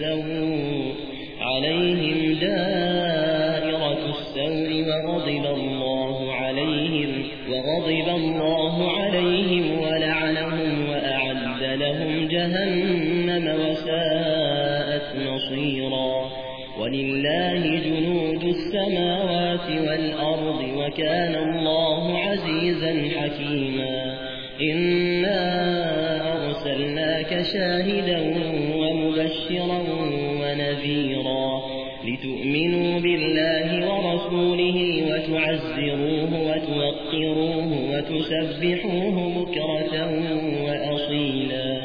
السوء عليهم دائرة السوء وغضب الله عليهم وغضب الله عليهم ولعنهم وأعد لهم جهنم وساءت مصيرا ولله جنود السماوات والأرض وكان الله عزيزا حكيما إنا أرسلناك شاهدا ومبشرا ونذيرا لتؤمنوا بالله ورسوله وتعزروه وتوقروه وتسبحوه بكرة وأصيلا.